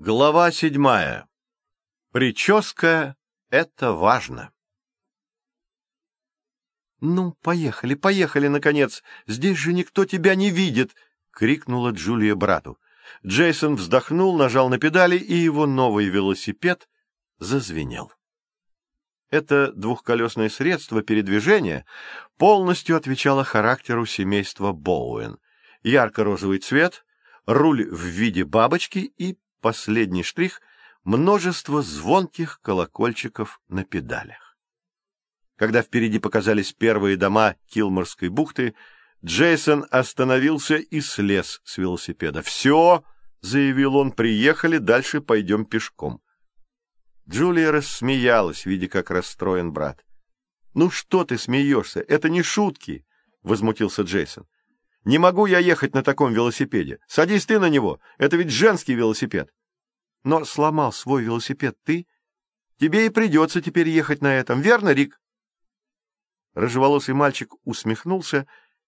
Глава седьмая. Прическа — это важно. «Ну, поехали, поехали, наконец! Здесь же никто тебя не видит!» — крикнула Джулия брату. Джейсон вздохнул, нажал на педали, и его новый велосипед зазвенел. Это двухколесное средство передвижения полностью отвечало характеру семейства Боуэн. Ярко-розовый цвет, руль в виде бабочки и последний штрих — множество звонких колокольчиков на педалях. Когда впереди показались первые дома Килморской бухты, Джейсон остановился и слез с велосипеда. «Все!» — заявил он, — «приехали, дальше пойдем пешком». Джулия рассмеялась, видя, как расстроен брат. «Ну что ты смеешься? Это не шутки!» — возмутился Джейсон. Не могу я ехать на таком велосипеде. Садись ты на него. Это ведь женский велосипед. Но сломал свой велосипед ты. Тебе и придется теперь ехать на этом. Верно, Рик? Рыжеволосый мальчик усмехнулся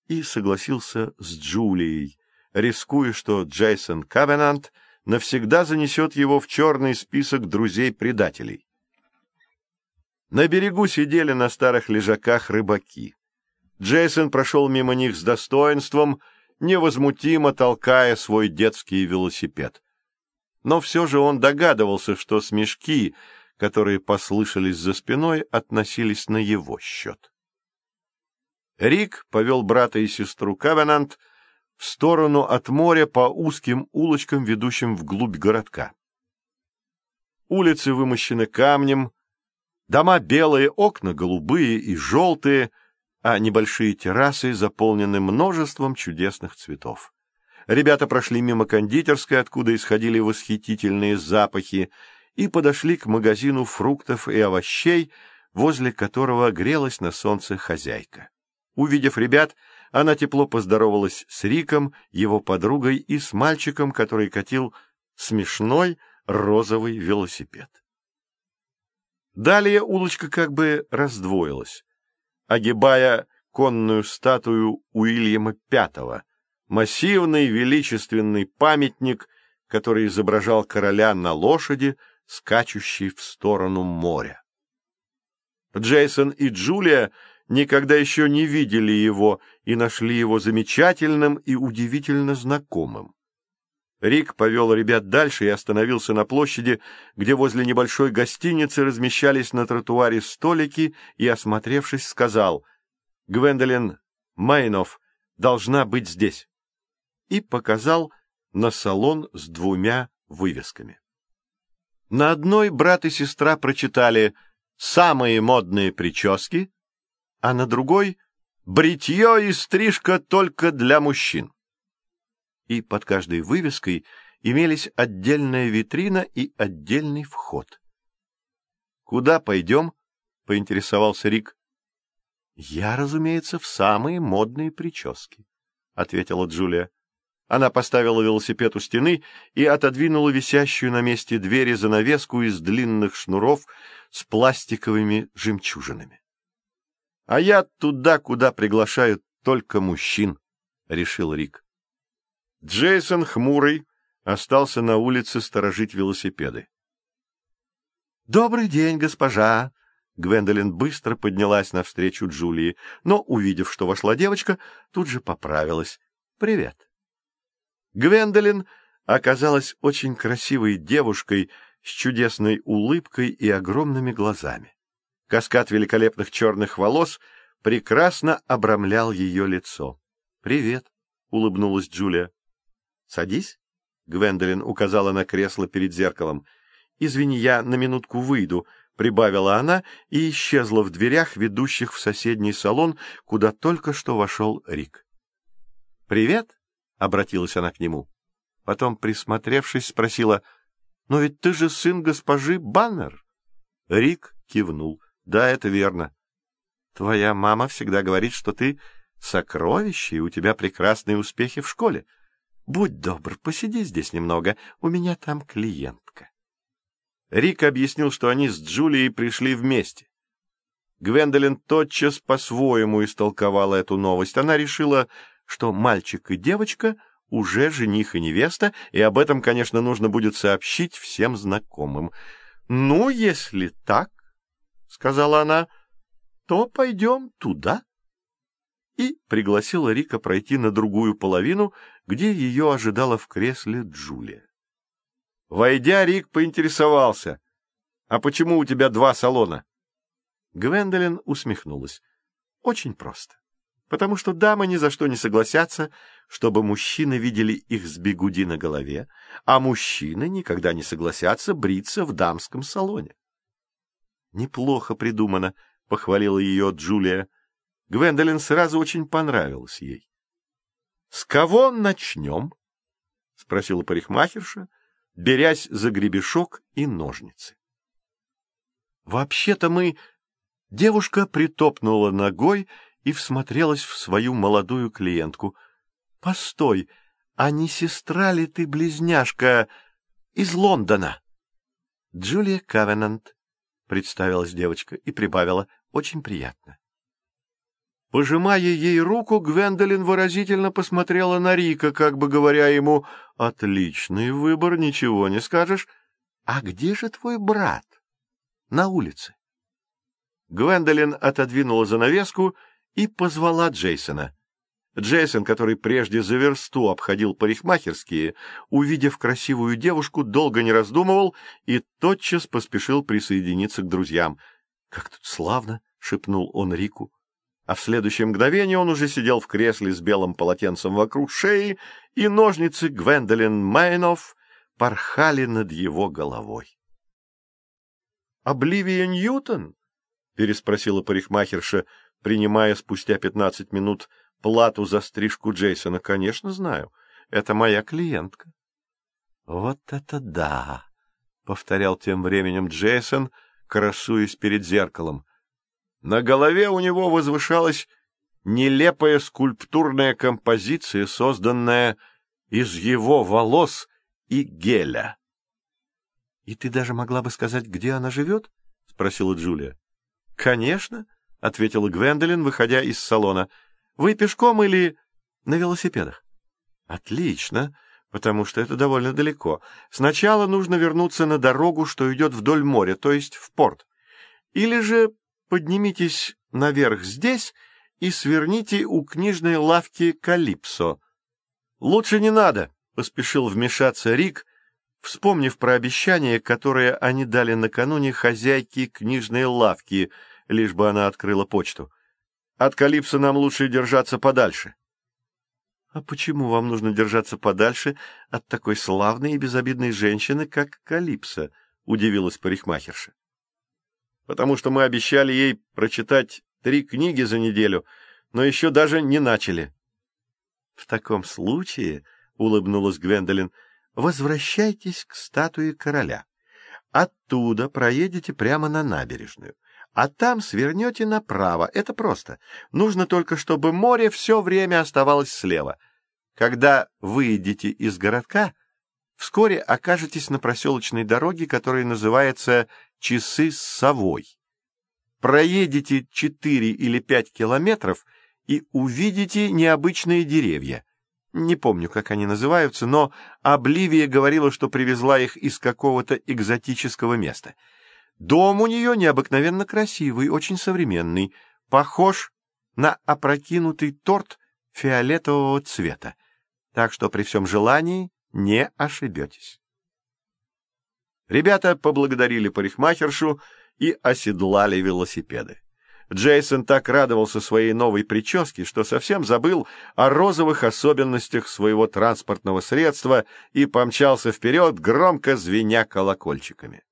и согласился с Джулией, рискуя, что Джейсон Кавенант навсегда занесет его в черный список друзей-предателей. На берегу сидели на старых лежаках рыбаки. Джейсон прошел мимо них с достоинством, невозмутимо толкая свой детский велосипед. Но все же он догадывался, что смешки, которые послышались за спиной, относились на его счет. Рик повел брата и сестру Кавенант в сторону от моря по узким улочкам, ведущим вглубь городка. Улицы вымощены камнем, дома белые, окна голубые и желтые — а небольшие террасы заполнены множеством чудесных цветов. Ребята прошли мимо кондитерской, откуда исходили восхитительные запахи, и подошли к магазину фруктов и овощей, возле которого грелась на солнце хозяйка. Увидев ребят, она тепло поздоровалась с Риком, его подругой и с мальчиком, который катил смешной розовый велосипед. Далее улочка как бы раздвоилась огибая конную статую Уильяма V, массивный величественный памятник, который изображал короля на лошади, скачущей в сторону моря. Джейсон и Джулия никогда еще не видели его и нашли его замечательным и удивительно знакомым. Рик повел ребят дальше и остановился на площади, где возле небольшой гостиницы размещались на тротуаре столики, и, осмотревшись, сказал «Гвендолин Майнов должна быть здесь» и показал на салон с двумя вывесками. На одной брат и сестра прочитали «Самые модные прически», а на другой «Бритье и стрижка только для мужчин» и под каждой вывеской имелись отдельная витрина и отдельный вход. «Куда пойдем?» — поинтересовался Рик. «Я, разумеется, в самые модные прически», — ответила Джулия. Она поставила велосипед у стены и отодвинула висящую на месте двери занавеску из длинных шнуров с пластиковыми жемчужинами. — А я туда, куда приглашают только мужчин, — решил Рик. Джейсон, хмурый, остался на улице сторожить велосипеды. «Добрый день, госпожа!» Гвендолин быстро поднялась навстречу Джулии, но, увидев, что вошла девочка, тут же поправилась. «Привет!» Гвендолин оказалась очень красивой девушкой с чудесной улыбкой и огромными глазами. Каскад великолепных черных волос прекрасно обрамлял ее лицо. «Привет!» — улыбнулась Джулия. «Садись», — Гвендолин указала на кресло перед зеркалом. «Извини, я на минутку выйду», — прибавила она и исчезла в дверях, ведущих в соседний салон, куда только что вошел Рик. «Привет», — обратилась она к нему. Потом, присмотревшись, спросила, «Но ведь ты же сын госпожи Баннер». Рик кивнул. «Да, это верно. Твоя мама всегда говорит, что ты сокровище, и у тебя прекрасные успехи в школе. Будь добр, посиди здесь немного, у меня там клиентка. Рик объяснил, что они с Джулией пришли вместе. Гвендолин тотчас по-своему истолковала эту новость. Она решила, что мальчик и девочка уже жених и невеста, и об этом, конечно, нужно будет сообщить всем знакомым. — Ну, если так, — сказала она, — то пойдем туда. И пригласила Рика пройти на другую половину, где ее ожидала в кресле Джулия. Войдя, Рик поинтересовался, «А почему у тебя два салона?» Гвендолин усмехнулась. «Очень просто потому что дамы ни за что не согласятся, чтобы мужчины видели их с бегуди на голове, а мужчины никогда не согласятся бриться в дамском салоне. «Неплохо придумано», — похвалила ее Джулия. Гвендолин сразу очень понравилась ей. «С кого начнем?» — спросила парикмахерша, берясь за гребешок и ножницы. «Вообще-то мы...» Девушка притопнула ногой и всмотрелась в свою молодую клиентку. — Постой, а не сестра ли ты близняшка из Лондона? — Джулия Кавенант, — представилась девочка и прибавила, — очень приятно. Пожимая ей руку, Гвендолин выразительно посмотрела на Рика, как бы говоря ему, «Отличный выбор, ничего не скажешь. А где же твой брат?» «На улице». Гвендолин отодвинула занавеску и позвала Джейсона. Джейсон, который прежде за версту обходил парикмахерские, увидев красивую девушку, долго не раздумывал и тотчас поспешил присоединиться к друзьям. — Как тут славно! — шепнул он Рику. А в следующее мгновение он уже сидел в кресле с белым полотенцем вокруг шеи, и ножницы Гвендолин Майнов порхали над его головой. — Обливия Ньютон? — переспросила парикмахерша, принимая спустя пятнадцать минут плату за стрижку Джейсона. Конечно, знаю. Это моя клиентка. Вот это да! — повторял тем временем Джейсон, красуясь перед зеркалом. На голове у него возвышалась нелепая скульптурная композиция, созданная из его волос и геля. — И ты даже могла бы сказать, где она живет? — спросила Джулия. — Конечно, —— ответила Гвендолин, выходя из салона. — Вы пешком или на велосипедах? — Отлично, потому что это довольно далеко. Сначала нужно вернуться на дорогу, что идет вдоль моря, то есть в порт. Или же поднимитесь наверх здесь и сверните у книжной лавки «Калипсо». — Лучше не надо, — поспешил вмешаться Рик, вспомнив про обещание, которое они дали накануне хозяйке книжной лавки — лишь бы она открыла почту. От Калипса нам лучше держаться подальше. — А почему вам нужно держаться подальше от такой славной и безобидной женщины, как Калипса? — удивилась парикмахерша. — Потому что мы обещали ей прочитать три книги за неделю, но еще даже не начали. — В таком случае, — улыбнулась Гвендолин, — возвращайтесь к статуе короля. Оттуда проедете прямо на набережную а там свернете направо. Это просто. Нужно только, чтобы море все время оставалось слева. Когда выйдете из городка, вскоре окажетесь на проселочной дороге, которая называется «Часы с совой». Проедете четыре или пять километров и увидите необычные деревья. Не помню, как они называются, но Обливия говорила, что привезла их из какого-то экзотического места — Дом у нее необыкновенно красивый, очень современный, похож на опрокинутый торт фиолетового цвета, так что при всем желании не ошибетесь. Ребята поблагодарили парикмахершу и оседлали велосипеды. Джейсон так радовался своей новой прическе, что совсем забыл о розовых особенностях своего транспортного средства и помчался вперед, громко звеня колокольчиками.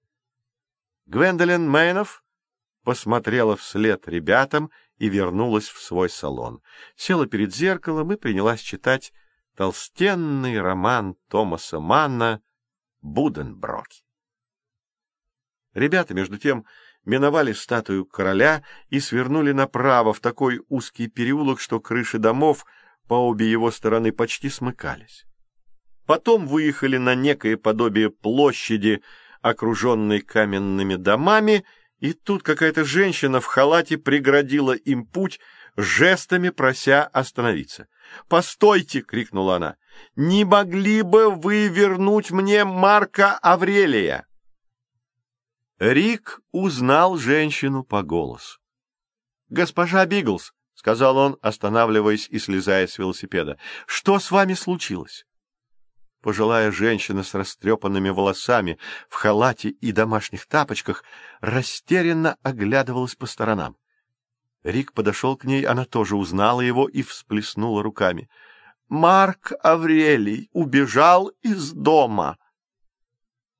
Гвендолин Мейнов посмотрела вслед ребятам и вернулась в свой салон. Села перед зеркалом и принялась читать толстенный роман Томаса Манна «Буденброки». Ребята, между тем, миновали статую короля и свернули направо в такой узкий переулок, что крыши домов по обе его стороны почти смыкались. Потом выехали на некое подобие площади, окруженный каменными домами, и тут какая-то женщина в халате преградила им путь, жестами прося остановиться. «Постойте!» — крикнула она. не могли бы вы вернуть мне Марка Аврелия?» Рик узнал женщину по голосу. «Госпожа Биглс», — сказал он, останавливаясь и слезая с велосипеда, — «что с вами случилось?» Пожилая женщина с растрепанными волосами, в халате и домашних тапочках, растерянно оглядывалась по сторонам. Рик подошел к ней, она тоже узнала его и всплеснула руками. «Марк Аврелий убежал из дома!»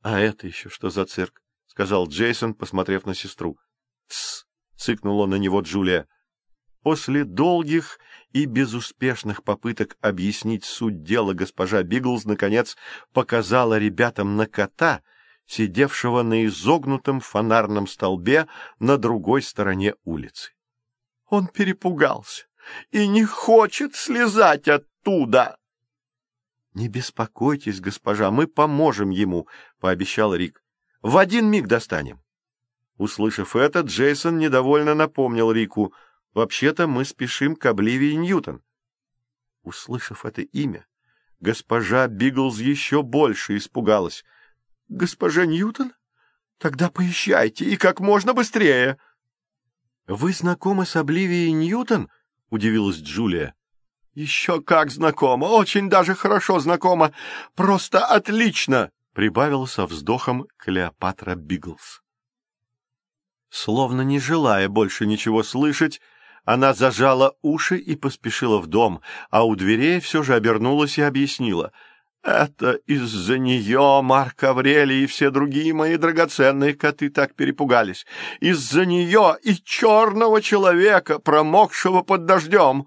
«А это еще что за цирк?» — сказал Джейсон, посмотрев на сестру. «Тсс!» — цыкнула на него Джулия. После долгих и безуспешных попыток объяснить суть дела госпожа Биглз, наконец, показала ребятам на кота, сидевшего на изогнутом фонарном столбе на другой стороне улицы. Он перепугался и не хочет слезать оттуда. — Не беспокойтесь, госпожа, мы поможем ему, — пообещал Рик. — В один миг достанем. Услышав это, Джейсон недовольно напомнил Рику — Вообще-то мы спешим к Обливии Ньютон. Услышав это имя, госпожа Биглз еще больше испугалась. — Госпожа Ньютон? Тогда поезжайте, и как можно быстрее. — Вы знакомы с Обливией Ньютон? — удивилась Джулия. — Еще как знакома, очень даже хорошо знакома, просто отлично! — прибавила со вздохом Клеопатра Биглз. Словно не желая больше ничего слышать, она зажала уши и поспешила в дом, а у дверей все же обернулась и объяснила. «Это из-за нее Марк Аврелий и все другие мои драгоценные коты так перепугались. Из-за нее и черного человека, промокшего под дождем!»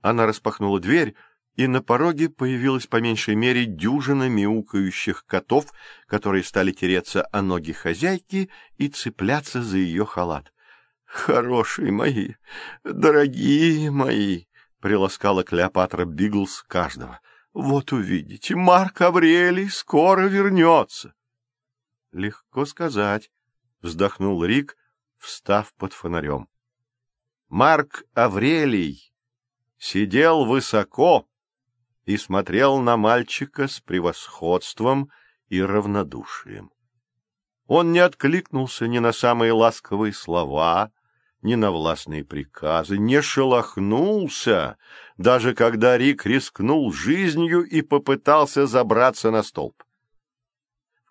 Она распахнула дверь, и на пороге появилась по меньшей мере дюжина мяукающих котов, которые стали тереться о ноги хозяйки и цепляться за ее халат. «Хорошие мои, дорогие мои!» — приласкала Клеопатра Биглс каждого. «Вот увидите, Марк Аврелий скоро вернется!» «Легко сказать», — вздохнул Рик, встав под фонарем. Марк Аврелий сидел высоко и смотрел на мальчика с превосходством и равнодушием. Он не откликнулся ни на самые ласковые слова, ни на властные приказы, не шелохнулся, даже когда Рик рискнул жизнью и попытался забраться на столб.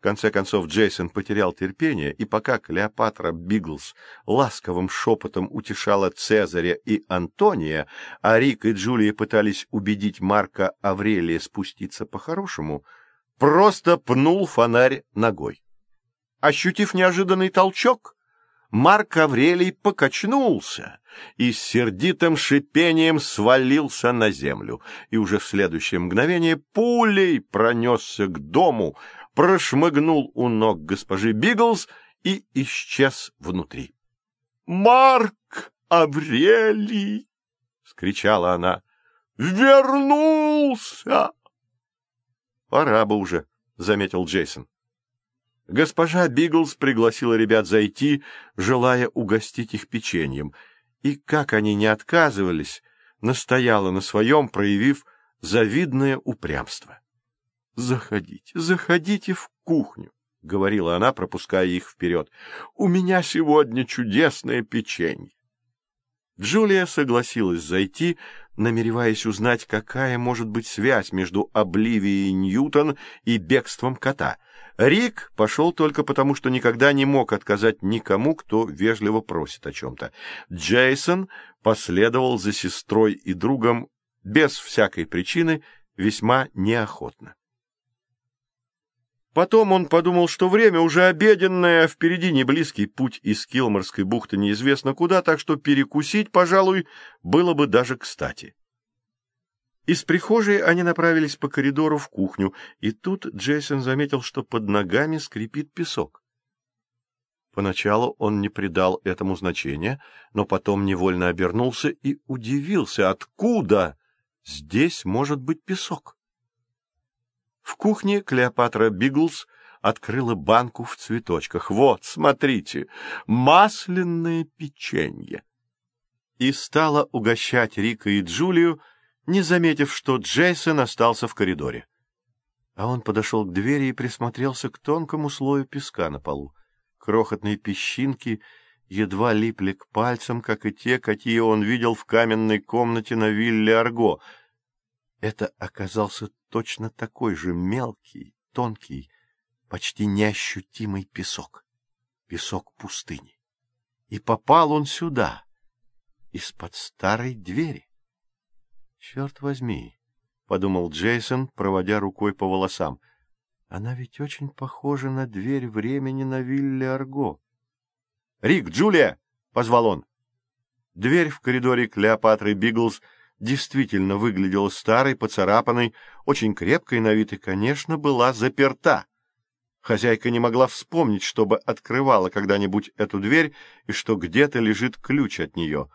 Конце концов Джейсон потерял терпение, и пока Клеопатра Биглс ласковым шепотом утешала Цезаря и Антония, а Рик и Джулия пытались убедить Марка Аврелия спуститься по-хорошему, просто пнул фонарь ногой. Ощутив неожиданный толчок, Марк Аврелий покачнулся и с сердитым шипением свалился на землю, и уже в следующее мгновение пулей пронесся к дому, прошмыгнул у ног госпожи Биглс и исчез внутри. — Марк Аврелий! — скричала она. — Вернулся! — Пора бы уже, — заметил Джейсон. Госпожа Биглс пригласила ребят зайти, желая угостить их печеньем, и, как они не отказывались, настояла на своем, проявив завидное упрямство. — Заходите, заходите в кухню, — говорила она, пропуская их вперед. — У меня сегодня чудесное печенье. Джулия согласилась зайти, намереваясь узнать, какая может быть связь между Обливией Ньютон и бегством кота. Рик пошел только потому, что никогда не мог отказать никому, кто вежливо просит о чем-то. Джейсон последовал за сестрой и другом без всякой причины, весьма неохотно. Потом он подумал, что время уже обеденное, а впереди не близкий путь из Килморской бухты неизвестно куда, так что перекусить, пожалуй, было бы даже кстати. Из прихожей они направились по коридору в кухню, и тут Джейсон заметил, что под ногами скрипит песок. Поначалу он не придал этому значения, но потом невольно обернулся и удивился, откуда здесь может быть песок. В кухне Клеопатра Биглс открыла банку в цветочках. Вот, смотрите, масляное печенье. И стала угощать Рика и Джулию не заметив, что Джейсон остался в коридоре. А он подошел к двери и присмотрелся к тонкому слою песка на полу. Крохотные песчинки едва липли к пальцам, как и те, какие он видел в каменной комнате на вилле Арго. Это оказался точно такой же мелкий, тонкий, почти неощутимый песок. Песок пустыни. И попал он сюда, из-под старой двери. Черт возьми, — подумал Джейсон, проводя рукой по волосам. Она ведь очень похожа на дверь времени на вилле Арго. — Рик, Джулия! — позвал он. Дверь в коридоре Клеопатры Биглс действительно выглядела старой, поцарапанной, очень крепкой на вид и, конечно, была заперта. Хозяйка не могла вспомнить, чтобы открывала когда-нибудь эту дверь и что где-то лежит ключ от нее.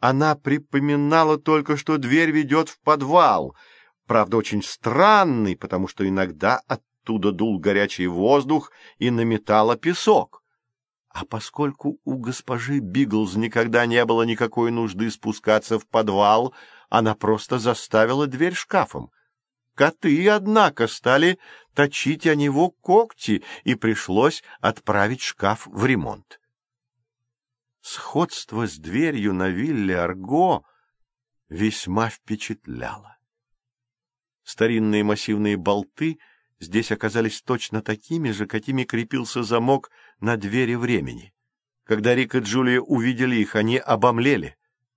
Она припоминала только, что дверь ведет в подвал — правда, очень странный, потому что иногда оттуда дул горячий воздух и наметало песок. А поскольку у госпожи Биглз никогда не было никакой нужды спускаться в подвал, она просто заставила дверь шкафом. Коты, однако, стали точить о него когти, и пришлось отправить шкаф в ремонт. Сходство с дверью на вилле Арго весьма впечатляло. Старинные массивные болты здесь оказались точно такими же, какими крепился замок на двери времени. Когда Рик и Джулия увидели их, они обомлели.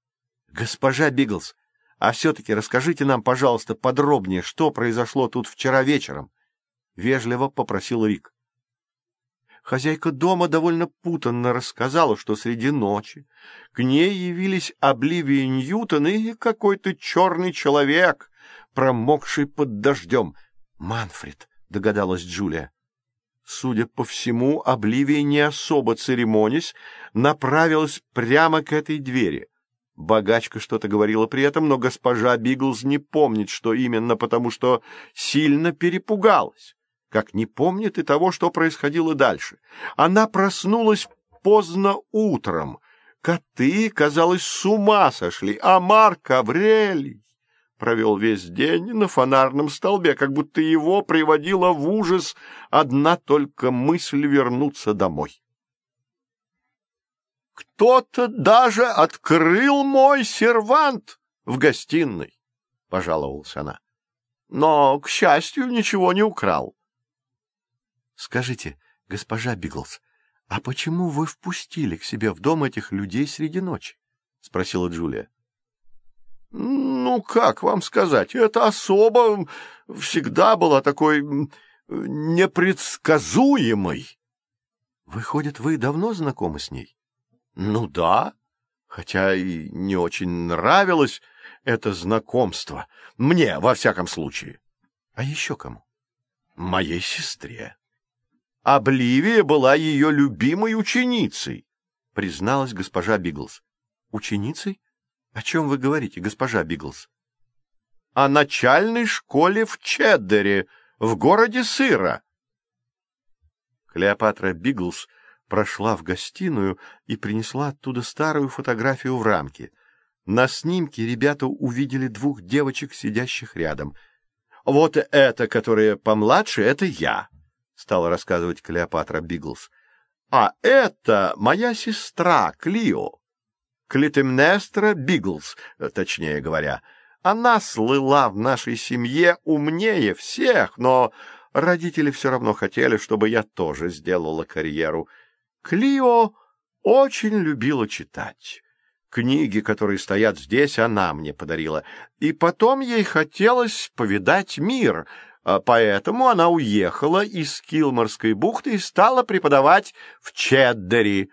— Госпожа Биглс, а все-таки расскажите нам, пожалуйста, подробнее, что произошло тут вчера вечером, — вежливо попросил Рик. Хозяйка дома довольно путанно рассказала, что среди ночи к ней явились Обливия Ньютон и какой-то черный человек, промокший под дождем. «Манфред», — догадалась Джулия. Судя по всему, Обливия, не особо церемонясь, направилась прямо к этой двери. Богачка что-то говорила при этом, но госпожа Биглз не помнит, что именно, потому что сильно перепугалась, как не помнит и того, что происходило дальше. Она проснулась поздно утром. Коты, казалось, с ума сошли, а Марк Аврелий провел весь день на фонарном столбе, как будто его приводила в ужас одна только мысль вернуться домой. «Кто-то даже открыл мой сервант в гостиной», — пожаловалась она. «Но, к счастью, ничего не украл». «Скажите, госпожа Биглс, а почему вы впустили к себе в дом этих людей среди ночи?» — спросила Джулия. Ну, как вам сказать, эта особа всегда была такой непредсказуемой. Выходит, вы давно знакомы с ней? Ну да, хотя и не очень нравилось это знакомство. Мне, во всяком случае. А еще кому? Моей сестре. Обливия была ее любимой ученицей, призналась госпожа Биглс. Ученицей? — О чем вы говорите, госпожа Биглс? — О начальной школе в Чеддере, в городе Сыра. Клеопатра Биглс прошла в гостиную и принесла оттуда старую фотографию в рамке. На снимке ребята увидели двух девочек, сидящих рядом. — Вот это, которая помладше, это я, — стала рассказывать Клеопатра Биглс. — А это моя сестра Клио. Клитемнестра Биглс, точнее говоря. Она слыла в нашей семье умнее всех, но родители все равно хотели, чтобы я тоже сделала карьеру. Клио очень любила читать. Книги, которые стоят здесь, она мне подарила. И потом ей хотелось повидать мир, а поэтому она уехала из Килморской бухты и стала преподавать в Чеддери.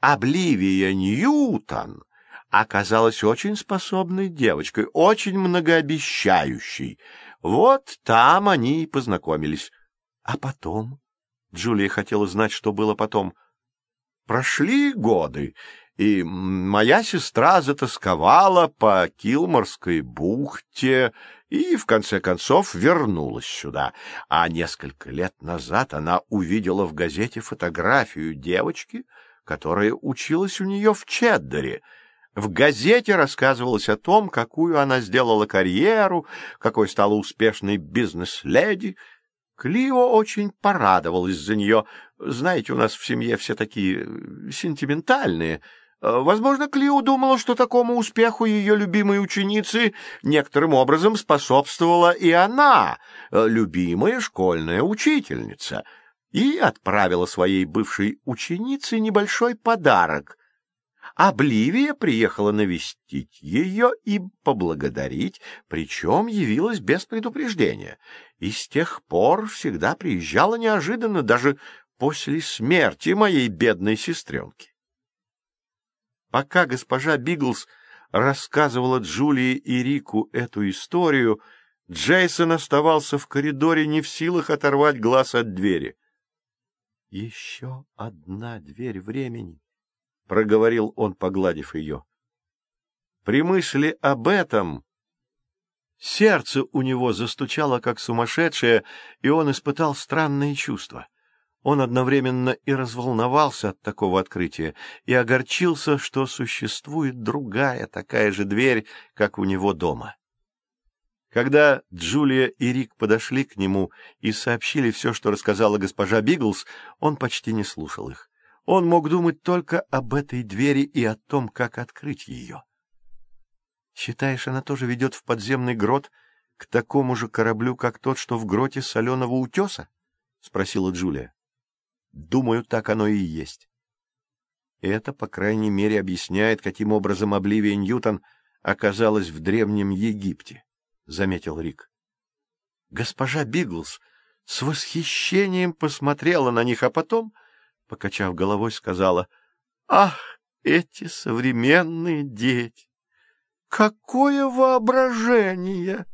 Обливия Ньютон оказалась очень способной девочкой, очень многообещающей. Вот там они и познакомились. А потом... Джулия хотела знать, что было потом. Прошли годы, и моя сестра затасковала по Килморской бухте и, в конце концов, вернулась сюда. А несколько лет назад она увидела в газете фотографию девочки — которая училась у нее в Чеддере. В газете рассказывалось о том, какую она сделала карьеру, какой стала успешной бизнес-леди. Клио очень порадовалась за нее. Знаете, у нас в семье все такие э, сентиментальные. Э, возможно, Клио думала, что такому успеху ее любимой ученицы некоторым образом способствовала и она, э, любимая школьная учительница, и отправила своей бывшей ученице небольшой подарок Обливия приехала навестить ее и поблагодарить, причем явилась без предупреждения, и с тех пор всегда приезжала неожиданно, даже после смерти моей бедной сестренки. Пока госпожа Биглс рассказывала Джулии и Рику эту историю, Джейсон оставался в коридоре не в силах оторвать глаз от двери. Еще одна дверь времени проговорил он, погладив ее. При мысли об этом сердце у него застучало как сумасшедшее, и он испытал странные чувства. Он одновременно и разволновался от такого открытия, и огорчился, что существует другая такая же дверь, как у него дома. Когда Джулия и Рик подошли к нему и сообщили все, что рассказала госпожа Биглс, он почти не слушал их. Он мог думать только об этой двери и о том, как открыть ее. «Считаешь, она тоже ведет в подземный грот к такому же кораблю, как тот, что в гроте соленого утеса?» — спросила Джулия. «Думаю, так оно и есть». Это, по крайней мере, объясняет, каким образом Обливия Ньютон оказалась в Древнем Египте, — заметил Рик. Госпожа Биглс с восхищением посмотрела на них, а потом покачав головой, сказала, «Ах, эти современные дети! Какое воображение!»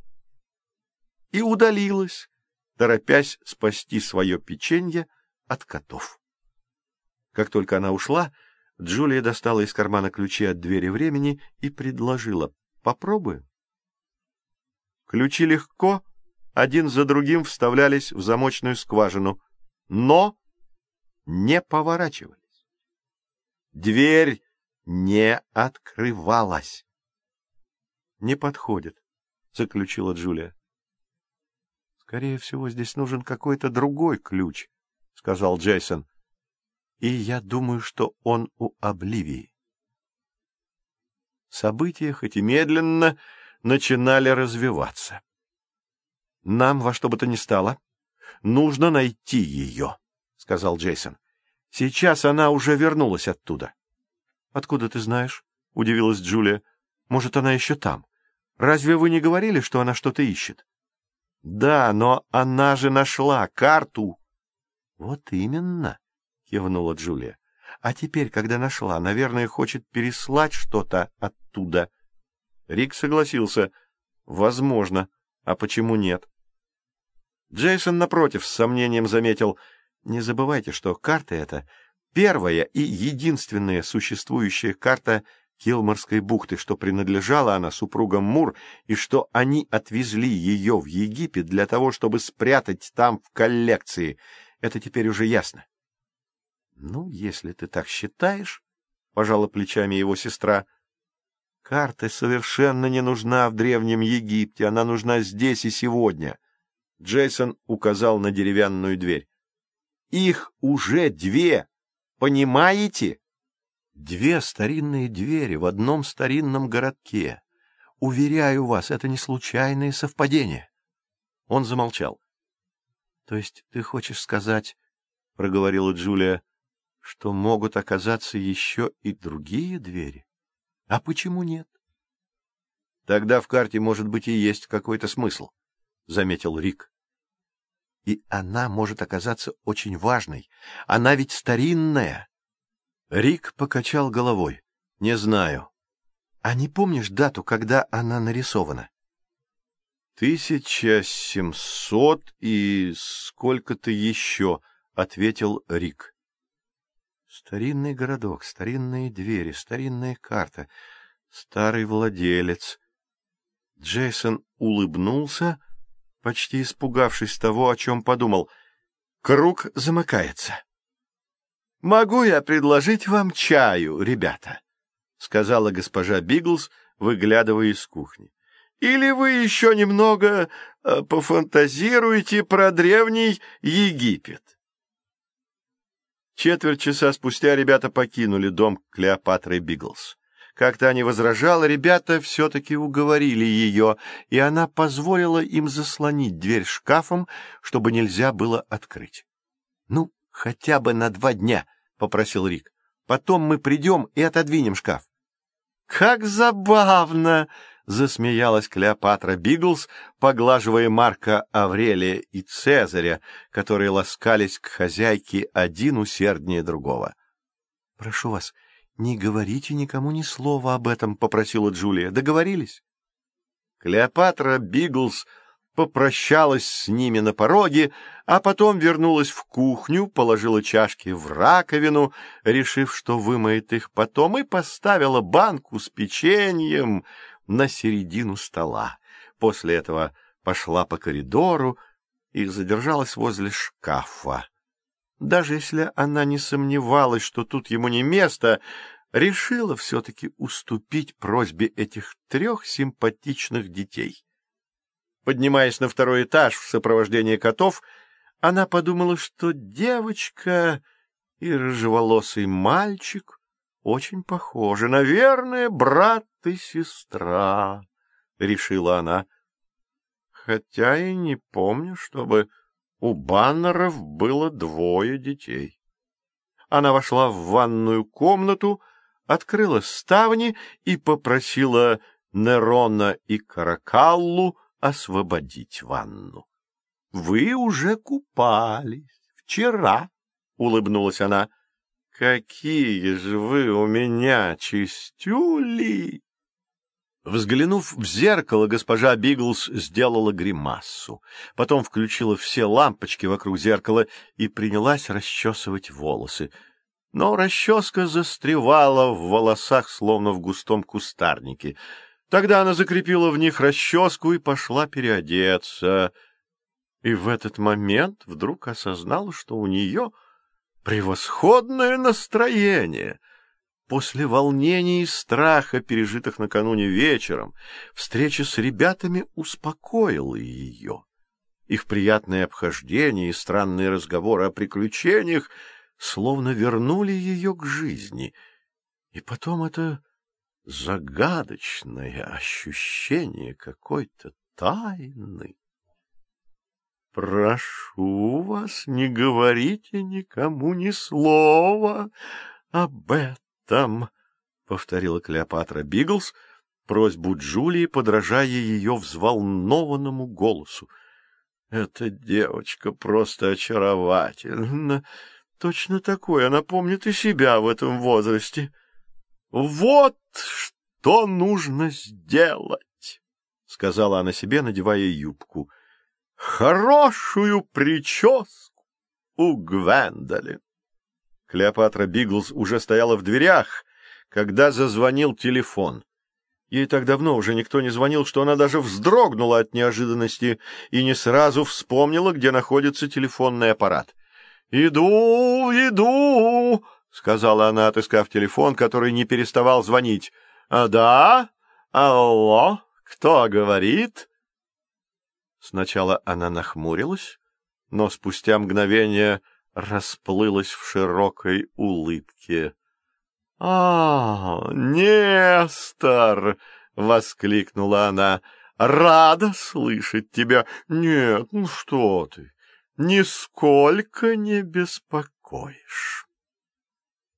И удалилась, торопясь спасти свое печенье от котов. Как только она ушла, Джулия достала из кармана ключи от двери времени и предложила «Попробуем». Ключи легко, один за другим вставлялись в замочную скважину, но не поворачивались. Дверь не открывалась. — Не подходит, — заключила Джулия. — Скорее всего, здесь нужен какой-то другой ключ, — сказал Джейсон. — И я думаю, что он у Обливии. События, хоть и медленно, начинали развиваться. Нам во что бы то ни стало нужно найти ее сказал Джейсон. — Сейчас она уже вернулась оттуда. — Откуда ты знаешь? — удивилась Джулия. — Может, она еще там? Разве вы не говорили, что она что-то ищет? — Да, но она же нашла карту. — Вот именно, — кивнула Джулия. — А теперь, когда нашла, наверное, хочет переслать что-то оттуда. Рик согласился. — Возможно. А почему нет? Джейсон, напротив, с сомнением заметил — не забывайте, что карта эта первая и единственная существующая карта Килморской бухты, что принадлежала она супругам Мур, и что они отвезли ее в Египет для того, чтобы спрятать там в коллекции. Это теперь уже ясно. — Ну, если ты так считаешь, — пожала плечами его сестра, — карта совершенно не нужна в Древнем Египте, она нужна здесь и сегодня. Джейсон указал на деревянную дверь. Их уже две, понимаете? Две старинные двери в одном старинном городке. Уверяю вас, это не случайные совпадения. Он замолчал. — То есть ты хочешь сказать, — проговорила Джулия, — что могут оказаться еще и другие двери? А почему нет? — Тогда в карте, может быть, и есть какой-то смысл, — заметил Рик. И она может оказаться очень важной. Она ведь старинная. Рик покачал головой. Не знаю. А не помнишь дату, когда она нарисована? Тысяча семьсот и сколько-то еще, — ответил Рик. Старинный городок, старинные двери, старинная карта, старый владелец. Джейсон улыбнулся, — почти испугавшись того, о чем подумал. Круг замыкается. «Могу я предложить вам чаю, ребята?» — сказала госпожа Биглс, выглядывая из кухни. — Или вы еще немного э, пофантазируете про древний Египет? Четверть часа спустя ребята покинули дом Клеопатры Биглс. Как-то не возражала, ребята все-таки уговорили ее, и она позволила им заслонить дверь шкафом, чтобы нельзя было открыть. — Ну, хотя бы на два дня, — попросил Рик. — Потом мы придем и отодвинем шкаф. — Как забавно! — засмеялась Клеопатра Биглс, поглаживая Марка Аврелия и Цезаря, которые ласкались к хозяйке один усерднее другого. — Прошу вас, не говорите никому ни слова об этом, — попросила Джулия. — Договорились? Клеопатра Биглс попрощалась с ними на пороге, а потом вернулась в кухню, положила чашки в раковину, решив, что вымоет их потом, и поставила банку с печеньем на середину стола. После этого пошла по коридору и задержалась возле шкафа. Даже если она не сомневалась, что тут ему не место, решила все-таки уступить просьбе этих трех симпатичных детей. Поднимаясь на второй этаж в сопровождении котов, она подумала, что девочка и рыжеволосый мальчик очень похожи. Наверное, брат и сестра, — решила она. Хотя и не помню, чтобы у Баннеров было двое детей. Она вошла в ванную комнату, открыла ставни и попросила Нерона и Каракаллу освободить ванну. — Вы уже купались вчера, — улыбнулась она. — Какие же вы у меня чистюли! Взглянув в зеркало, госпожа Биглс сделала гримассу, потом включила все лампочки вокруг зеркала и принялась расчесывать волосы. Но расческа застревала в волосах, словно в густом кустарнике — Тогда она закрепила в них расческу и пошла переодеться. И в этот момент вдруг осознала, что у нее превосходное настроение. После волнений и страха, пережитых накануне вечером, встреча с ребятами успокоила ее. Их приятное обхождение и странные разговоры о приключениях словно вернули ее к жизни. И потом это загадочное ощущение какой-то тайны. «Прошу вас, не говорите никому ни слова об этом», — повторила Клеопатра Биглс, просьбу Джулии, подражая ее взволнованному голосу. «Эта девочка просто очаровательна. Точно такой она помнит и себя в этом возрасте». «Вот что нужно сделать!» — сказала она себе, надевая юбку. «Хорошую прическу у Гвендолин!» Клеопатра Биглс уже стояла в дверях, когда зазвонил телефон. Ей так давно уже никто не звонил, что она даже вздрогнула от неожиданности и не сразу вспомнила, где находится телефонный аппарат. «Иду, иду!» — сказала она, отыскав телефон, который не переставал звонить. «А да? Алло? Кто говорит?» Сначала она нахмурилась, но спустя мгновение расплылась в широкой улыбке. — А, Нестор! — воскликнула она. — Рада слышать тебя. Нет, ну что ты, нисколько не беспокоишь.